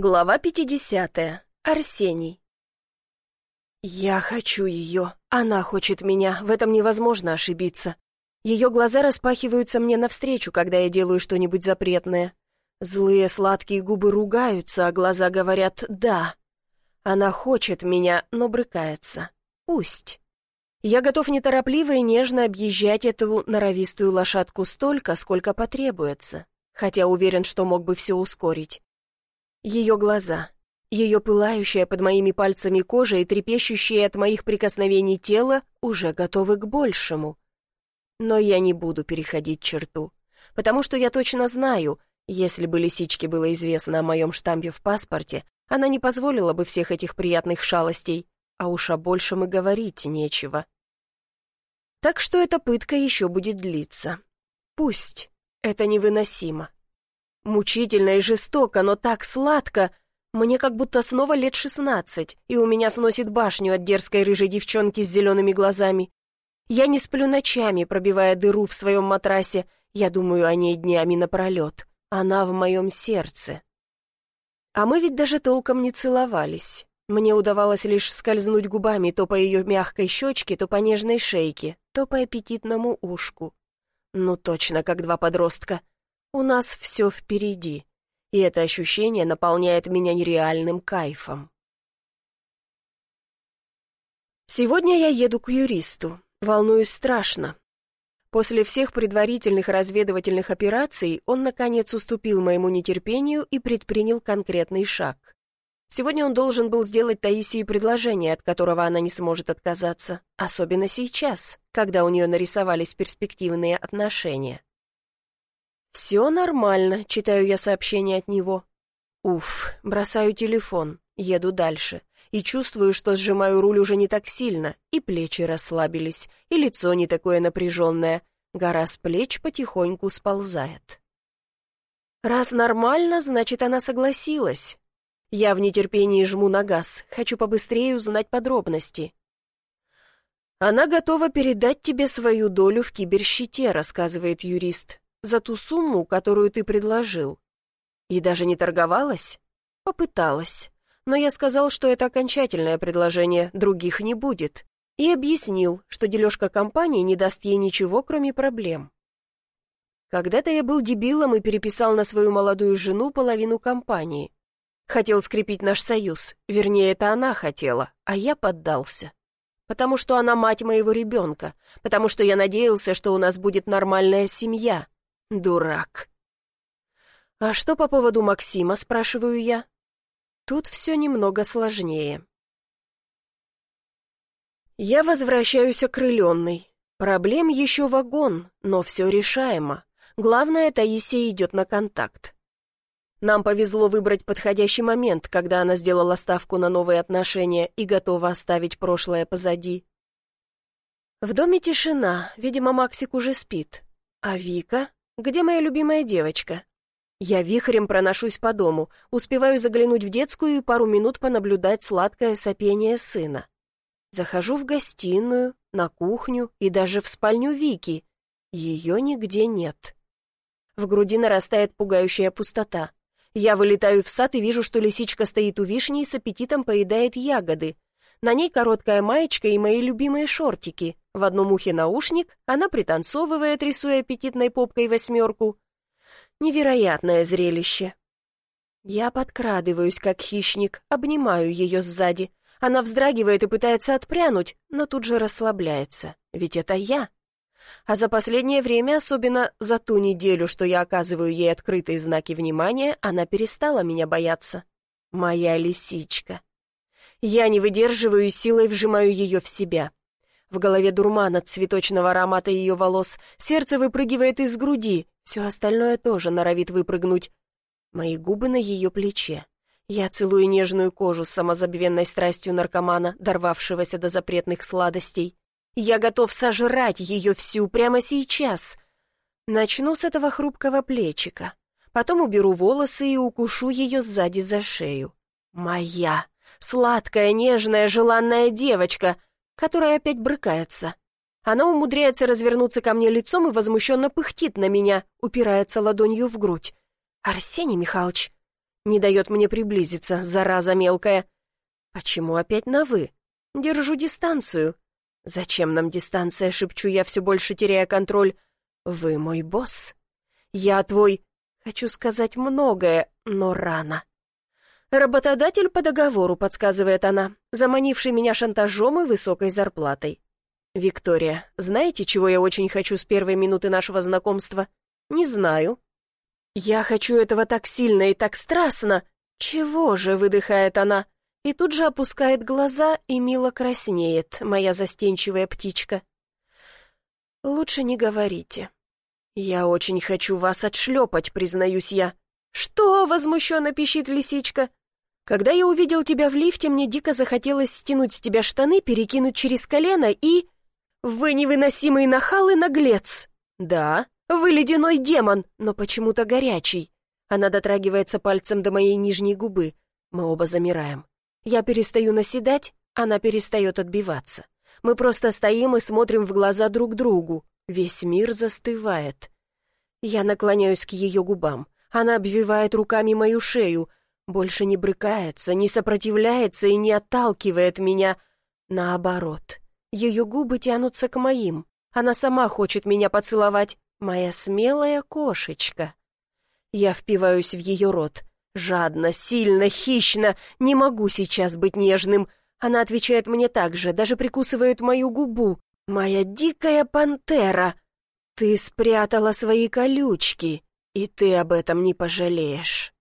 Глава 50. Арсений. Я хочу ее. Она хочет меня. В этом невозможно ошибиться. Ее глаза распахиваются мне навстречу, когда я делаю что-нибудь запретное. Злые сладкие губы ругаются, а глаза говорят «да». Она хочет меня, но брыкается. Пусть. Я готов неторопливо и нежно объезжать эту норовистую лошадку столько, сколько потребуется, хотя уверен, что мог бы все ускорить. Ее глаза, ее пылающая под моими пальцами кожа и трепещущее от моих прикосновений тело уже готовы к большему. Но я не буду переходить черту, потому что я точно знаю, если бы Лисичке было известно о моем штампе в паспорте, она не позволила бы всех этих приятных шалостей, а уж о большем и говорить нечего. Так что эта пытка еще будет длиться. Пусть. Это невыносимо. Мучительно и жестоко, но так сладко. Мне как будто снова лет шестнадцать, и у меня сносит башню от дерзкой рыжей девчонки с зелеными глазами. Я не сплю ночами, пробивая дыру в своем матрасе. Я думаю о ней днями напролет. Она в моем сердце. А мы ведь даже толком не целовались. Мне удавалось лишь скользнуть губами то по ее мягкой щечке, то по нежной шейке, то по аппетитному ушку. Ну точно, как два подростка. У нас все впереди, и это ощущение наполняет меня нереальным кайфом. Сегодня я еду к юристу, волнуюсь страшно. После всех предварительных разведывательных операций он, наконец, уступил моему нетерпению и предпринял конкретный шаг. Сегодня он должен был сделать Таисии предложение, от которого она не сможет отказаться, особенно сейчас, когда у нее нарисовались перспективные отношения. «Все нормально», — читаю я сообщение от него. Уф, бросаю телефон, еду дальше. И чувствую, что сжимаю руль уже не так сильно, и плечи расслабились, и лицо не такое напряженное. Гора с плеч потихоньку сползает. Раз нормально, значит, она согласилась. Я в нетерпении жму на газ, хочу побыстрее узнать подробности. «Она готова передать тебе свою долю в киберщите», — рассказывает юрист за ту сумму, которую ты предложил. И даже не торговалась? Попыталась. Но я сказал, что это окончательное предложение, других не будет. И объяснил, что дележка компании не даст ей ничего, кроме проблем. Когда-то я был дебилом и переписал на свою молодую жену половину компании. Хотел скрепить наш союз, вернее, это она хотела, а я поддался. Потому что она мать моего ребенка, потому что я надеялся, что у нас будет нормальная семья. Дурак. «А что по поводу Максима?» — спрашиваю я. Тут все немного сложнее. Я возвращаюсь окрыленный. Проблем еще вагон, но все решаемо. Главное, Таисия идет на контакт. Нам повезло выбрать подходящий момент, когда она сделала ставку на новые отношения и готова оставить прошлое позади. В доме тишина, видимо, Максик уже спит. А Вика? Где моя любимая девочка? Я вихрем проношусь по дому, успеваю заглянуть в детскую и пару минут понаблюдать сладкое сопение сына. Захожу в гостиную, на кухню и даже в спальню Вики. Ее нигде нет. В груди нарастает пугающая пустота. Я вылетаю в сад и вижу, что лисичка стоит у вишни и с аппетитом поедает ягоды. На ней короткая маечка и мои любимые шортики. В одном ухе наушник, она пританцовывает, рисуя аппетитной попкой восьмерку. Невероятное зрелище. Я подкрадываюсь, как хищник, обнимаю ее сзади. Она вздрагивает и пытается отпрянуть, но тут же расслабляется, ведь это я. А за последнее время, особенно за ту неделю, что я оказываю ей открытые знаки внимания, она перестала меня бояться. Моя лисичка. Я не выдерживаю и силой вжимаю ее в себя. В голове дурман от цветочного аромата ее волос, сердце выпрыгивает из груди, все остальное тоже норовит выпрыгнуть. Мои губы на ее плече. Я целую нежную кожу с самозабвенной страстью наркомана, дорвавшегося до запретных сладостей. Я готов сожрать ее всю прямо сейчас. Начну с этого хрупкого плечика. Потом уберу волосы и укушу ее сзади за шею. Моя, сладкая, нежная, желанная девочка — которая опять брыкается. Она умудряется развернуться ко мне лицом и возмущенно пыхтит на меня, упирается ладонью в грудь. «Арсений Михайлович!» Не дает мне приблизиться, зараза мелкая. Почему опять на «вы»? Держу дистанцию. Зачем нам дистанция, шепчу я, все больше теряя контроль. Вы мой босс. Я твой... Хочу сказать многое, но рано. Работодатель по договору, подсказывает она, заманивший меня шантажом и высокой зарплатой. Виктория, знаете, чего я очень хочу с первой минуты нашего знакомства? Не знаю. Я хочу этого так сильно и так страстно. Чего же, выдыхает она, и тут же опускает глаза и мило краснеет, моя застенчивая птичка. Лучше не говорите. «Я очень хочу вас отшлепать», — признаюсь я. «Что?» — возмущенно пищит лисичка. «Когда я увидел тебя в лифте, мне дико захотелось стянуть с тебя штаны, перекинуть через колено и...» «Вы невыносимый нахал и наглец!» «Да, вы ледяной демон, но почему-то горячий». Она дотрагивается пальцем до моей нижней губы. Мы оба замираем. Я перестаю наседать, она перестает отбиваться. Мы просто стоим и смотрим в глаза друг другу. Весь мир застывает. Я наклоняюсь к ее губам. Она обвивает руками мою шею. Больше не брыкается, не сопротивляется и не отталкивает меня. Наоборот. Ее губы тянутся к моим. Она сама хочет меня поцеловать. Моя смелая кошечка. Я впиваюсь в ее рот. Жадно, сильно, хищно. Не могу сейчас быть нежным. Она отвечает мне так же, даже прикусывает мою губу. «Моя дикая пантера! Ты спрятала свои колючки, и ты об этом не пожалеешь!»